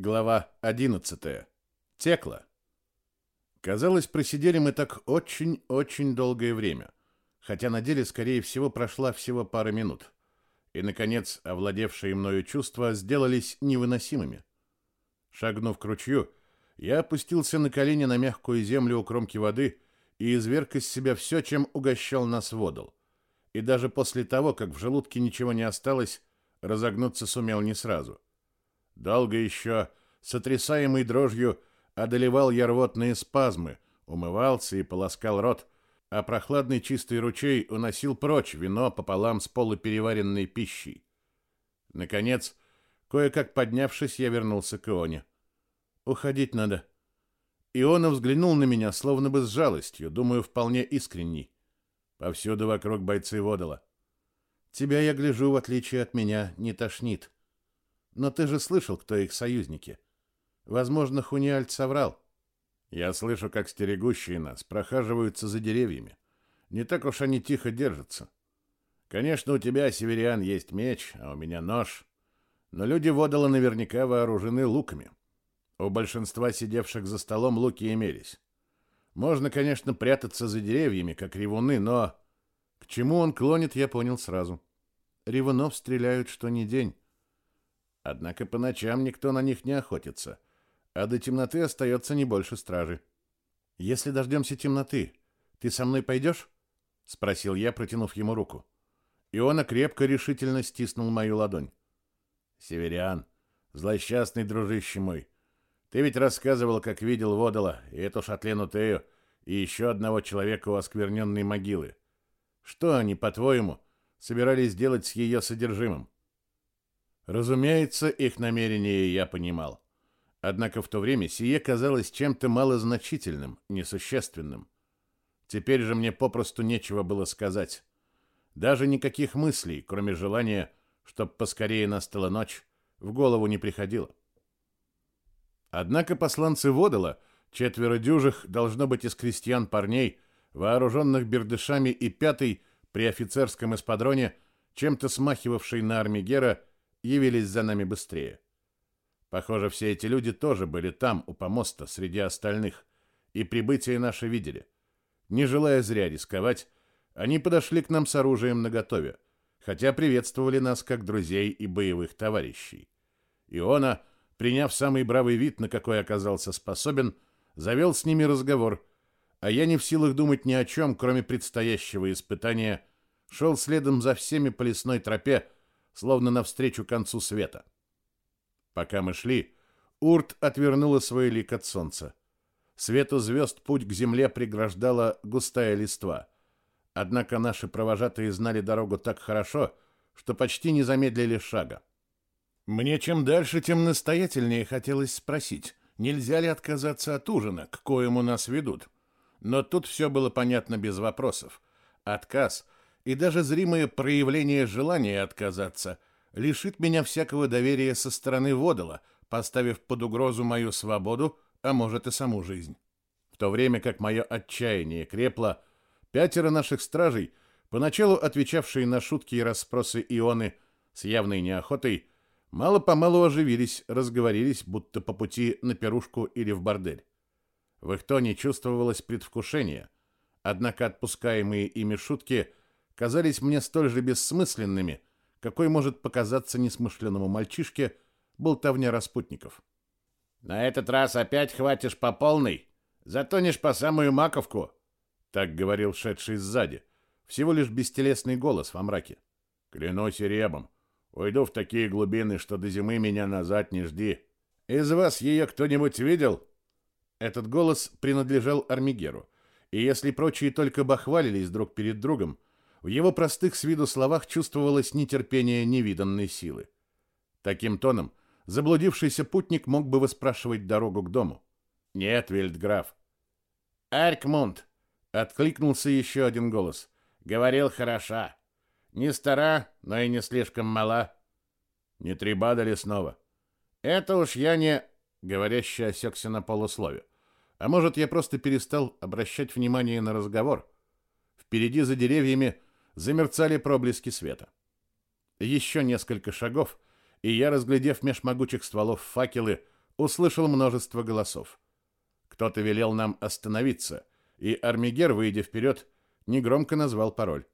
Глава 11. Текло. Казалось, просидели мы так очень-очень долгое время, хотя на деле, скорее всего, прошла всего пара минут. И, наконец, овладевшие мною чувства сделались невыносимыми. Шагнув к ручью, я опустился на колени на мягкую землю у кромки воды и изверг из себя все, чем угощал нас водол. И даже после того, как в желудке ничего не осталось, разогнуться сумел не сразу — Долго еще, сотрясаемый дрожью, одолевал я рвотные спазмы, умывался и полоскал рот, а прохладный чистый ручей уносил прочь вино пополам с полупереваренной пищей. Наконец, кое-как поднявшись, я вернулся к Ионе. «Уходить надо». Иона взглянул на меня, словно бы с жалостью, думаю, вполне искренней. Повсюду вокруг бойцы водола. «Тебя, я гляжу, в отличие от меня, не тошнит». Но ты же слышал, кто их союзники. Возможно, Хуниальд соврал. Я слышу, как стерегущие нас прохаживаются за деревьями. Не так уж они тихо держатся. Конечно, у тебя, северян, есть меч, а у меня нож. Но люди водола наверняка вооружены луками. У большинства сидевших за столом луки имелись. Можно, конечно, прятаться за деревьями, как ревуны, но... К чему он клонит, я понял сразу. Ревунов стреляют что ни день. Однако по ночам никто на них не охотится, а до темноты остается не больше стражи. Если дождемся темноты, ты со мной пойдешь? спросил я, протянув ему руку. И он крепко решительно стиснул мою ладонь. Северян, злосчастный дружище мой, ты ведь рассказывал, как видел Водола и эту Шатлену Тею и еще одного человека у оскверненной могилы. Что они, по-твоему, собирались делать с ее содержимым? Разумеется, их намерения я понимал. Однако в то время сие казалось чем-то малозначительным, несущественным. Теперь же мне попросту нечего было сказать. Даже никаких мыслей, кроме желания, чтоб поскорее настала ночь, в голову не приходило. Однако посланцы Водола, четверо дюжих, должно быть из крестьян парней, вооруженных бердышами и пятый при офицерском эспадроне, чем-то смахивавший на армигера, явились за нами быстрее. Похоже, все эти люди тоже были там, у помоста, среди остальных, и прибытие наше видели. Не желая зря рисковать, они подошли к нам с оружием наготове, хотя приветствовали нас как друзей и боевых товарищей. Иона, приняв самый бравый вид, на какой оказался способен, завел с ними разговор, а я не в силах думать ни о чем, кроме предстоящего испытания, шел следом за всеми по лесной тропе, словно навстречу концу света. Пока мы шли, Урт отвернула свой лик от солнца. Свету звезд путь к земле преграждала густая листва. Однако наши провожатые знали дорогу так хорошо, что почти не замедлили шага. Мне чем дальше, тем настоятельнее хотелось спросить, нельзя ли отказаться от ужина, к коему нас ведут. Но тут все было понятно без вопросов. Отказ — и даже зримое проявление желания отказаться лишит меня всякого доверия со стороны Водола, поставив под угрозу мою свободу, а может и саму жизнь. В то время как мое отчаяние крепло, пятеро наших стражей, поначалу отвечавшие на шутки и расспросы Ионы с явной неохотой, мало-помалу оживились, разговорились, будто по пути на пирушку или в бордель. В их тоне чувствовалось предвкушение, однако отпускаемые ими шутки – казались мне столь же бессмысленными, какой может показаться несмышленному мальчишке болтовня распутников. «На этот раз опять хватишь по полной, затонешь по самую маковку», — так говорил шедший сзади, всего лишь бестелесный голос во мраке. «Клянусь ребом, уйду в такие глубины, что до зимы меня назад не жди. Из вас ее кто-нибудь видел?» Этот голос принадлежал Армигеру, и если прочие только бахвалились друг перед другом, в его простых с виду словах чувствовалось нетерпение невиданной силы. Таким тоном заблудившийся путник мог бы выспрашивать дорогу к дому. «Нет, Вильдграф». «Аркмунд!» — откликнулся еще один голос. «Говорил хороша. Не стара, но и не слишком мала». «Не требада ли снова?» «Это уж я не...» — говорящий осекся на полуслове. «А может, я просто перестал обращать внимание на разговор?» Впереди за деревьями замерцали проблески света. Еще несколько шагов, и я, разглядев меж могучих стволов факелы, услышал множество голосов. Кто-то велел нам остановиться, и Армигер, выйдя вперед, негромко назвал пароль.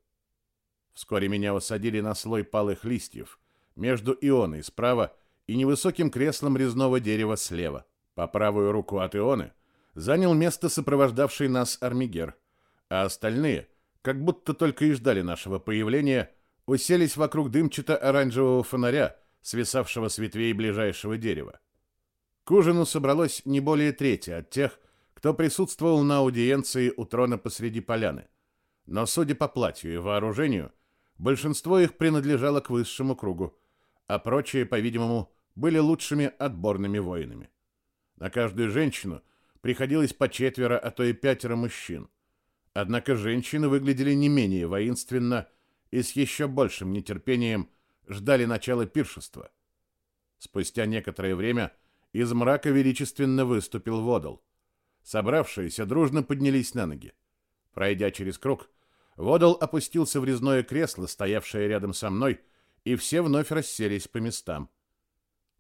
Вскоре меня усадили на слой палых листьев, между ионой справа и невысоким креслом резного дерева слева. По правую руку от ионы занял место сопровождавший нас Армигер, а остальные, как будто только и ждали нашего появления, уселись вокруг дымчато-оранжевого фонаря, свисавшего с ветвей ближайшего дерева. К ужину собралось не более трети от тех, кто присутствовал на аудиенции у трона посреди поляны. Но, судя по платью и вооружению, большинство их принадлежало к высшему кругу, а прочие, по-видимому, были лучшими отборными воинами. На каждую женщину приходилось по четверо, а то и пятеро мужчин. Однако женщины выглядели не менее воинственно и с еще большим нетерпением ждали начала пиршества. Спустя некоторое время из мрака величественно выступил Водол. Собравшиеся дружно поднялись на ноги. Пройдя через круг, Водол опустился в резное кресло, стоявшее рядом со мной, и все вновь расселись по местам.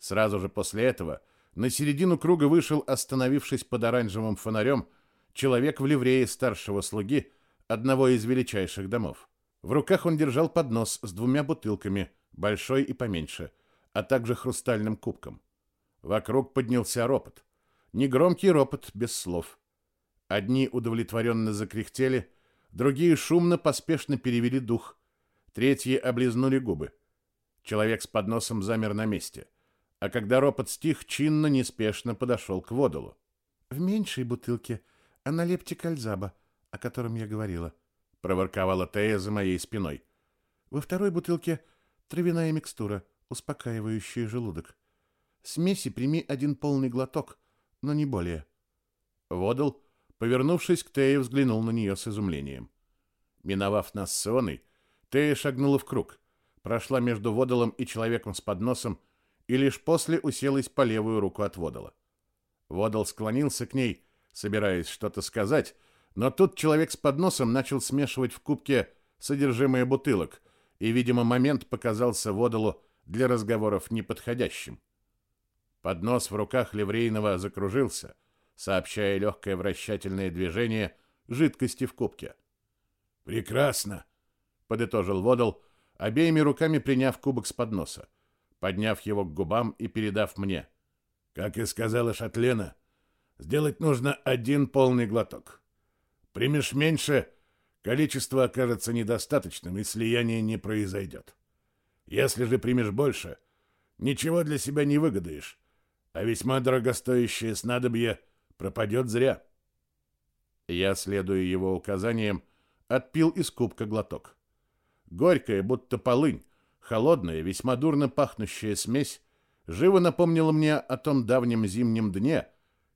Сразу же после этого на середину круга вышел, остановившись под оранжевым фонарем, человек в ливрее старшего слуги одного из величайших домов. В руках он держал поднос с двумя бутылками, большой и поменьше, а также хрустальным кубком. Вокруг поднялся ропот. Негромкий ропот без слов. Одни удовлетворенно закряхтели, другие шумно, поспешно перевели дух, третьи облизнули губы. Человек с подносом замер на месте а когда ропот стих, чинно, неспешно подошел к водолу. «В меньшей бутылке, а на лепте кальзаба, о котором я говорила», — проворковала Тея за моей спиной. «Во второй бутылке травяная микстура, успокаивающая желудок. Смеси прими один полный глоток, но не более». Водол, повернувшись к Тее, взглянул на нее с изумлением. Миновав нас с Ионой, Тея шагнула в круг, прошла между Водолом и человеком с подносом, и лишь после уселась по левую руку от Водола. Водол склонился к ней, собираясь что-то сказать, но тут человек с подносом начал смешивать в кубке содержимое бутылок, и, видимо, момент показался Водолу для разговоров неподходящим. Поднос в руках ливрейного закружился, сообщая легкое вращательное движение жидкости в кубке. «Прекрасно!» — подытожил Водол, обеими руками приняв кубок с подноса подняв его к губам и передав мне. Как и сказала Шатлена, сделать нужно один полный глоток. Примешь меньше, количество окажется недостаточным, и слияние не произойдет. Если же примешь больше, ничего для себя не выгадаешь, а весьма дорогостоящее снадобье пропадет зря. Я, следуя его указаниям, отпил из кубка глоток. Горькая, будто полынь, Холодная, весьма дурно пахнущая смесь живо напомнила мне о том давнем зимнем дне,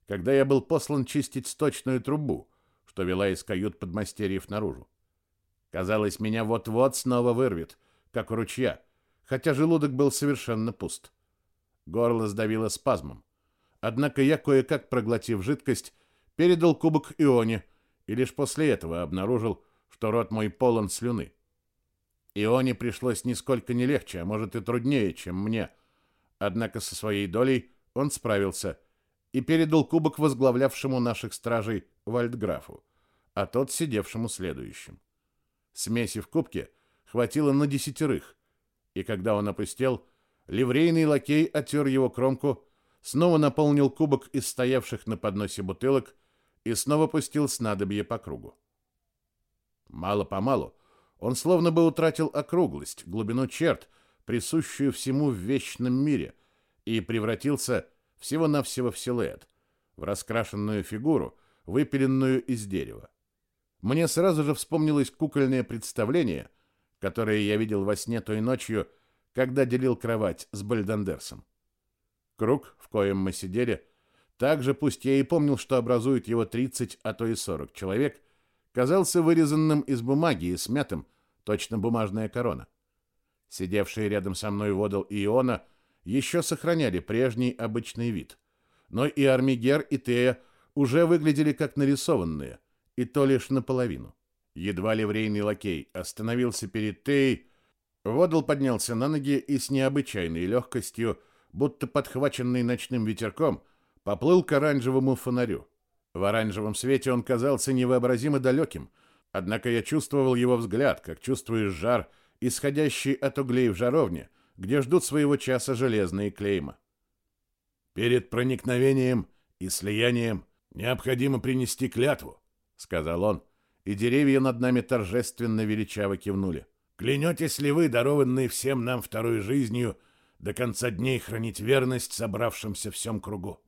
когда я был послан чистить сточную трубу, что вела из кают подмастерьев наружу. Казалось, меня вот-вот снова вырвет, как у ручья, хотя желудок был совершенно пуст. Горло сдавило спазмом. Однако я, кое-как проглотив жидкость, передал кубок Ионе, и лишь после этого обнаружил, что рот мой полон слюны. Ионе пришлось нисколько не легче, а может и труднее, чем мне. Однако со своей долей он справился и передал кубок возглавлявшему наших стражей Вальдграфу, а тот сидевшему следующим. Смеси в кубке хватило на десятерых, и когда он опустел, ливрейный лакей отер его кромку, снова наполнил кубок из стоявших на подносе бутылок и снова пустил снадобье по кругу. Мало-помалу он словно бы утратил округлость, глубину черт, присущую всему в вечном мире, и превратился всего-навсего в силуэт, в раскрашенную фигуру, выпиленную из дерева. Мне сразу же вспомнилось кукольное представление, которое я видел во сне той ночью, когда делил кровать с Бальдандерсом. Круг, в коем мы сидели, также, пусть я и помнил, что образует его 30, а то и 40 человек, казался вырезанным из бумаги и смятым, точно бумажная корона. Сидевшие рядом со мной Водол Иона еще сохраняли прежний обычный вид. Но и Армигер, и Тея уже выглядели как нарисованные, и то лишь наполовину. Едва ливрейный лакей остановился перед Теей, Водол поднялся на ноги и с необычайной легкостью, будто подхваченный ночным ветерком, поплыл к оранжевому фонарю. В оранжевом свете он казался невообразимо далеким, однако я чувствовал его взгляд, как чувствуешь жар, исходящий от углей в жаровне, где ждут своего часа железные клейма. «Перед проникновением и слиянием необходимо принести клятву», — сказал он, и деревья над нами торжественно величаво кивнули. «Клянетесь ли вы, дарованные всем нам второй жизнью, до конца дней хранить верность собравшимся всем кругу?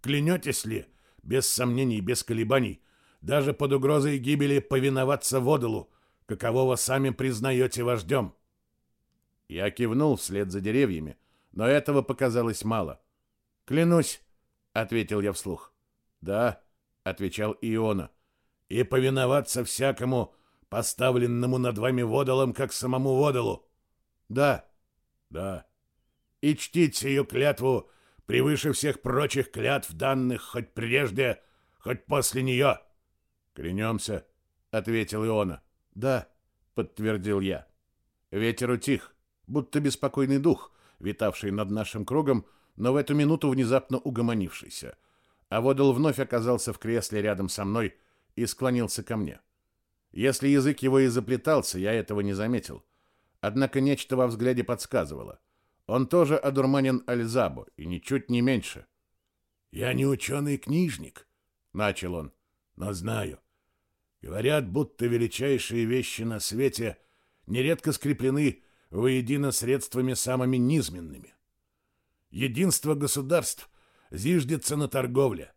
Клянетесь ли, без сомнений, без колебаний, даже под угрозой гибели повиноваться водолу, какового сами признаете вождем?» Я кивнул вслед за деревьями, но этого показалось мало. «Клянусь», — ответил я вслух. «Да», — отвечал Иона. «И повиноваться всякому, поставленному над вами водолом, как самому водолу?» «Да». «Да». «И чтить сию клятву превыше всех прочих клятв, данных хоть прежде, хоть после нее?» «Клянемся», — ответил Иона. «Да», — подтвердил я. Ветер утих, будто беспокойный дух, витавший над нашим кругом, но в эту минуту внезапно угомонившийся. А Водол вновь оказался в кресле рядом со мной и склонился ко мне. Если язык его и заплетался, я этого не заметил. Однако нечто во взгляде подсказывало. Он тоже одурманен Альзабо, и ничуть не меньше. «Я не ученый-книжник», — начал он, — «но знаю. Говорят, будто величайшие вещи на свете нередко скреплены воедино средствами самыми низменными. Единство государств зиждется на торговле.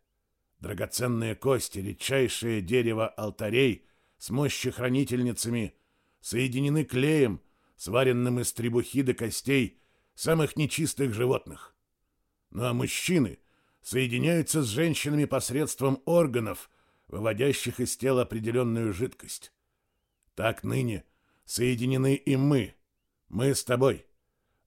Драгоценные кости, редчайшее дерево алтарей с мощехранительницами соединены клеем, сваренным из требухи до костей самых нечистых животных. Ну а мужчины соединяются с женщинами посредством органов, выводящих из тела определенную жидкость. Так ныне соединены и мы, мы с тобой.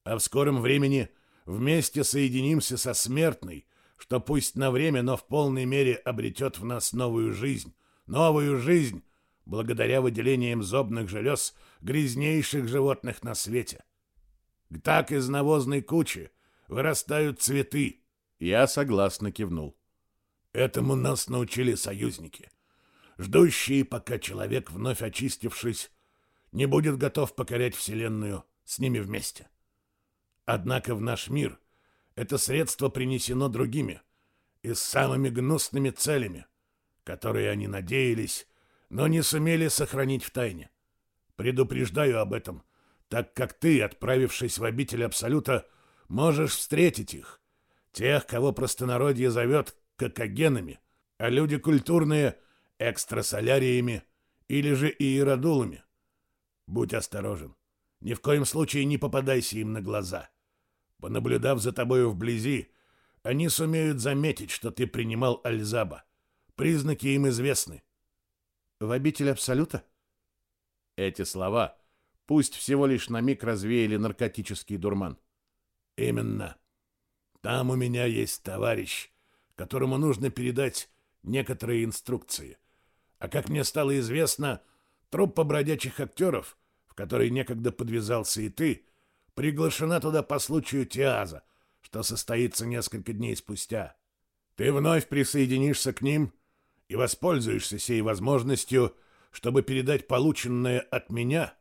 А в скором времени вместе соединимся со смертной, что пусть на время, но в полной мере обретет в нас новую жизнь. Новую жизнь, благодаря выделениям зобных желез грязнейших животных на свете. Так из навозной кучи вырастают цветы. Я согласно кивнул. Этому нас научили союзники, ждущие, пока человек, вновь очистившись, не будет готов покорять Вселенную с ними вместе. Однако в наш мир это средство принесено другими и с самыми гнусными целями, которые они надеялись, но не сумели сохранить в тайне. Предупреждаю об этом, так как ты, отправившись в обитель Абсолюта, можешь встретить их, тех, кого простонародье зовет кокогенами, а люди культурные — экстрасоляриями или же иеродулами. Будь осторожен. Ни в коем случае не попадайся им на глаза. Понаблюдав за тобою вблизи, они сумеют заметить, что ты принимал Альзаба. Признаки им известны. В обитель Абсолюта? Эти слова пусть всего лишь на миг развеяли наркотический дурман. Именно. Там у меня есть товарищ, которому нужно передать некоторые инструкции. А как мне стало известно, труппа бродячих актеров, в которой некогда подвязался и ты, приглашена туда по случаю Тиаза, что состоится несколько дней спустя. Ты вновь присоединишься к ним и воспользуешься сей возможностью, чтобы передать полученное от меня,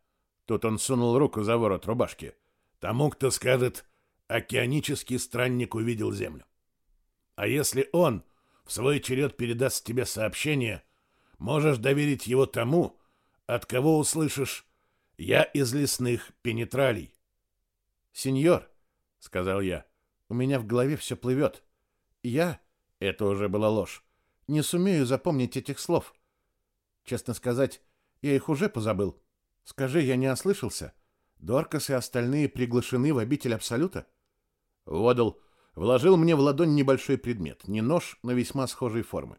тут он сунул руку за ворот рубашки, тому, кто скажет «океанический странник увидел землю». А если он в свой черед передаст тебе сообщение, можешь доверить его тому, от кого услышишь «Я из лесных пенетралей». «Сеньор», — сказал я, — «у меня в голове все плывет. Я, это уже была ложь, не сумею запомнить этих слов. Честно сказать, я их уже позабыл. Скажи, я не ослышался? Доркас и остальные приглашены в обитель Абсолюта?» Водал вложил мне в ладонь небольшой предмет, не нож, но весьма схожей формы.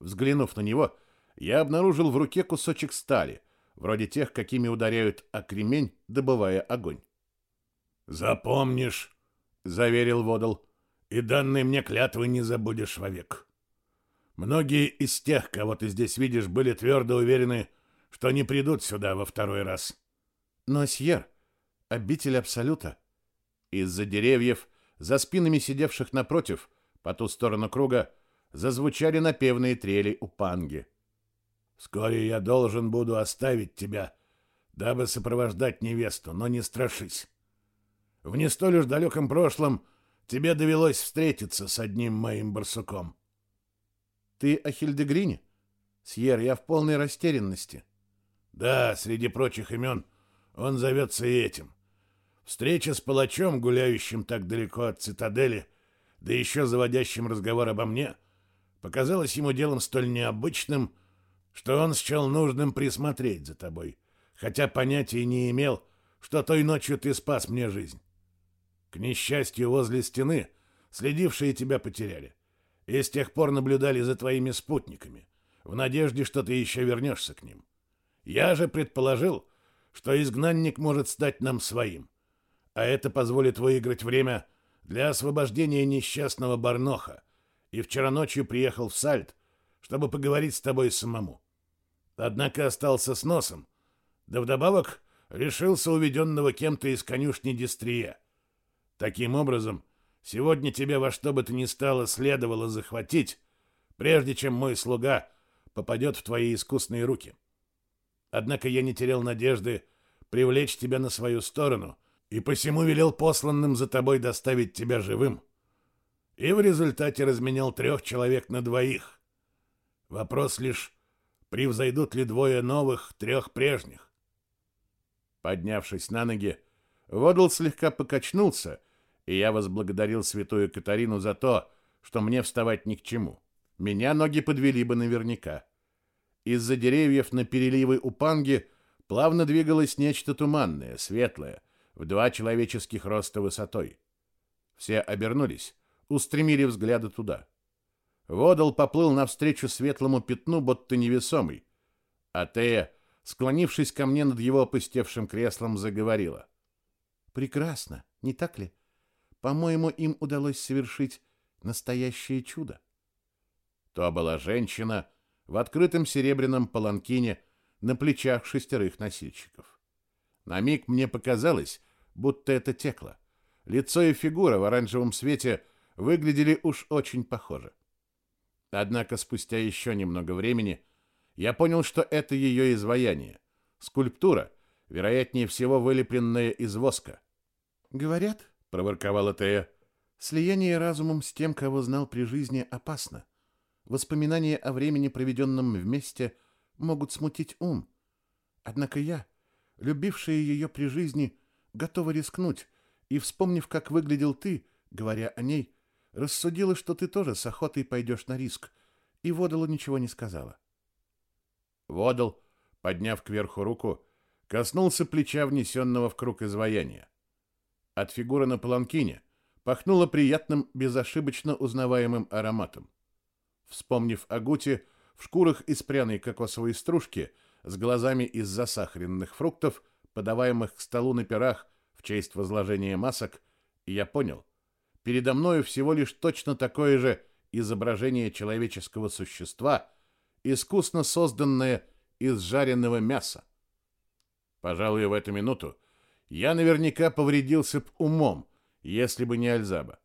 Взглянув на него, я обнаружил в руке кусочек стали, вроде тех, какими ударяют о кремень, добывая огонь. «Запомнишь», — заверил Водол, — «и данные мне клятвы не забудешь вовек. Многие из тех, кого ты здесь видишь, были твердо уверены, что не придут сюда во второй раз». «Но, Сьер, обитель Абсолюта». Из-за деревьев, за спинами сидевших напротив, По ту сторону круга зазвучали напевные трели у панги. «Вскоре я должен буду оставить тебя, дабы сопровождать невесту, но не страшись. В не столь уж далеком прошлом тебе довелось встретиться с одним моим барсуком». «Ты о Хильдегрине?» «Сьер, я в полной растерянности». «Да, среди прочих имен он зовется и этим. Встреча с палачом, гуляющим так далеко от цитадели, да еще заводящим разговор обо мне, показалась ему делом столь необычным, что он счел нужным присмотреть за тобой, хотя понятия не имел, что той ночью ты спас мне жизнь. К несчастью, возле стены следившие тебя потеряли, и с тех пор наблюдали за твоими спутниками, в надежде, что ты еще вернешься к ним. Я же предположил, что изгнанник может стать нам своим — а это позволит выиграть время для освобождения несчастного Барноха. И вчера ночью приехал в Сальт, чтобы поговорить с тобой самому. Однако остался с носом, да вдобавок решился уведенного кем-то из конюшни Дистрия. Таким образом, сегодня тебя во что бы то ни стало следовало захватить, прежде чем мой слуга попадет в твои искусные руки. Однако я не терял надежды привлечь тебя на свою сторону — и посему велел посланным за тобой доставить тебя живым. И в результате разменял трех человек на двоих. Вопрос лишь, превзойдут ли двое новых трех прежних. Поднявшись на ноги, Водл слегка покачнулся, и я возблагодарил святую Катарину за то, что мне вставать ни к чему. Меня ноги подвели бы наверняка. Из-за деревьев на переливы у Панги плавно двигалось нечто туманное, светлое, в два человеческих роста высотой. Все обернулись, устремили взгляды туда. Водол поплыл навстречу светлому пятну, будто невесомый. А Тея, склонившись ко мне над его опустевшим креслом, заговорила. «Прекрасно, не так ли? По-моему, им удалось совершить настоящее чудо». То была женщина в открытом серебряном паланкине на плечах шестерых носильщиков. На миг мне показалось, будто это текло. Лицо и фигура в оранжевом свете выглядели уж очень похоже. Однако спустя еще немного времени я понял, что это ее изваяние. Скульптура, вероятнее всего вылепленная из воска. «Говорят», — проворковала Тея, — «слияние разумом с тем, кого знал при жизни, опасно. Воспоминания о времени, проведенном вместе, могут смутить ум. Однако я, любившая ее при жизни, — готова рискнуть, и, вспомнив, как выглядел ты, говоря о ней, рассудила, что ты тоже с охотой пойдешь на риск, и Водолу ничего не сказала. Водол, подняв кверху руку, коснулся плеча внесенного в круг изваяния. От фигуры на паланкине пахнуло приятным, безошибочно узнаваемым ароматом. Вспомнив о Гуте, в шкурах из пряной кокосовой стружки, с глазами из засахаренных фруктов, подаваемых к столу на пирах в честь возложения масок, я понял, передо мною всего лишь точно такое же изображение человеческого существа, искусно созданное из жареного мяса. Пожалуй, в эту минуту я наверняка повредился б умом, если бы не Альзаба.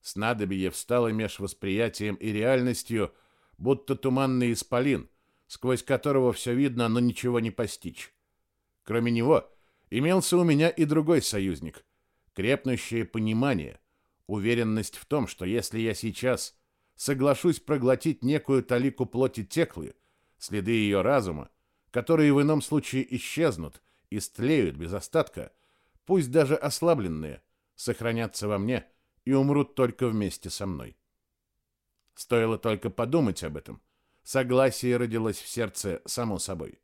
Снадобье встало меж восприятием и реальностью, будто туманный исполин, сквозь которого все видно, но ничего не постичь. Кроме него, имелся у меня и другой союзник. Крепнущее понимание, уверенность в том, что если я сейчас соглашусь проглотить некую талику плоти Теклы, следы ее разума, которые в ином случае исчезнут, истлеют без остатка, пусть даже ослабленные, сохранятся во мне и умрут только вместе со мной. Стоило только подумать об этом. Согласие родилось в сердце само собой.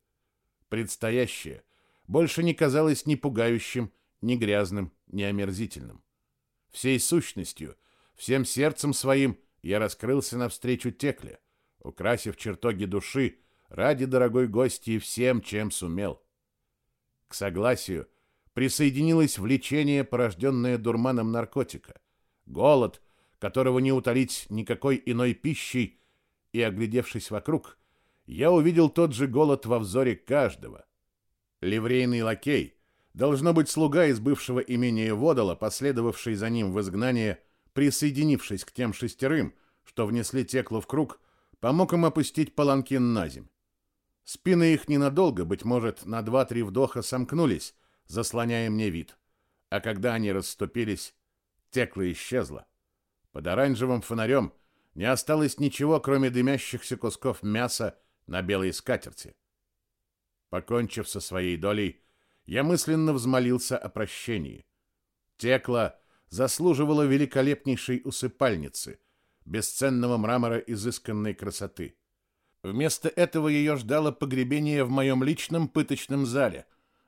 Предстоящее — больше не казалось ни пугающим, ни грязным, ни омерзительным. Всей сущностью, всем сердцем своим я раскрылся навстречу Текле, украсив чертоги души ради дорогой гости всем, чем сумел. К согласию присоединилось влечение, порожденное дурманом наркотика, голод, которого не утолить никакой иной пищей, и, оглядевшись вокруг, я увидел тот же голод во взоре каждого — Ливрейный лакей, должно быть слуга из бывшего имения Водола, последовавший за ним в изгнание, присоединившись к тем шестерым, что внесли текло в круг, помог им опустить паланкин на земь. Спины их ненадолго, быть может, на два-три вдоха сомкнулись, заслоняя мне вид. А когда они расступились, текло исчезло. Под оранжевым фонарем не осталось ничего, кроме дымящихся кусков мяса на белой скатерти. Покончив со своей долей, я мысленно взмолился о прощении. Текла заслуживала великолепнейшей усыпальницы, бесценного мрамора изысканной красоты. Вместо этого ее ждало погребение в моем личном пыточном зале,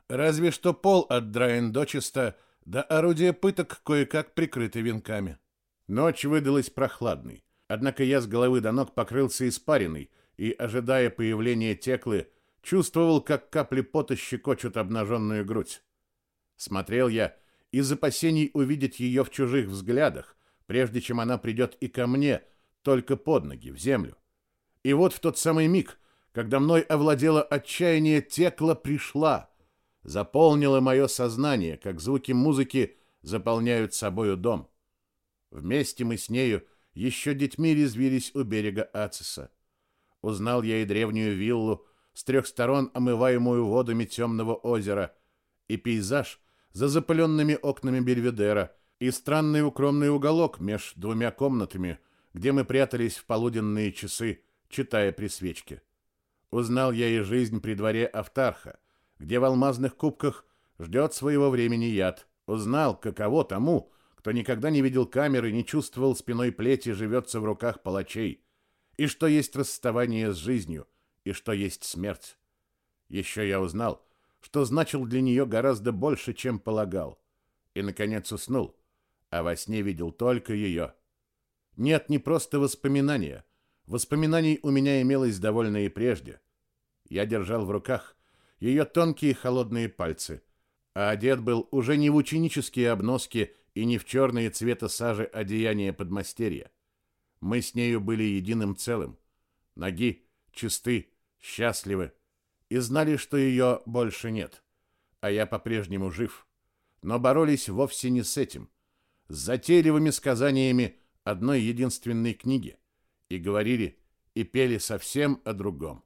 разве что пол от драен дочисто, да орудие пыток кое-как прикрыты венками. Ночь выдалась прохладной, однако я с головы до ног покрылся испариной и, ожидая появления теклы, чувствовал, как капли пота щекочут обнаженную грудь. Смотрел я из опасений увидеть ее в чужих взглядах, прежде чем она придет и ко мне, только под ноги, в землю. И вот в тот самый миг, когда мной овладело отчаяние, текла пришла, заполнила мое сознание, как звуки музыки заполняют собою дом. Вместе мы с нею еще детьми резвились у берега Ациса. Узнал я и древнюю виллу, с трех сторон омываемую водами темного озера, и пейзаж за запыленными окнами Бельведера, и странный укромный уголок меж двумя комнатами, где мы прятались в полуденные часы, читая при свечке. Узнал я и жизнь при дворе Автарха, где в алмазных кубках ждет своего времени яд. Узнал, каково тому, кто никогда не видел камеры, не чувствовал спиной плети, живется в руках палачей, и что есть расставание с жизнью, и что есть смерть. Еще я узнал, что значил для нее гораздо больше, чем полагал. И, наконец, уснул, а во сне видел только ее. Нет, не просто воспоминания. Воспоминаний у меня имелось довольно и прежде. Я держал в руках ее тонкие холодные пальцы, а одет был уже не в ученические обноски и не в черные цвета сажи одеяния подмастерья. Мы с нею были единым целым. Ноги чисты, счастливы и знали, что ее больше нет, а я по-прежнему жив. Но боролись вовсе не с этим, с затейливыми сказаниями одной единственной книги и говорили и пели совсем о другом.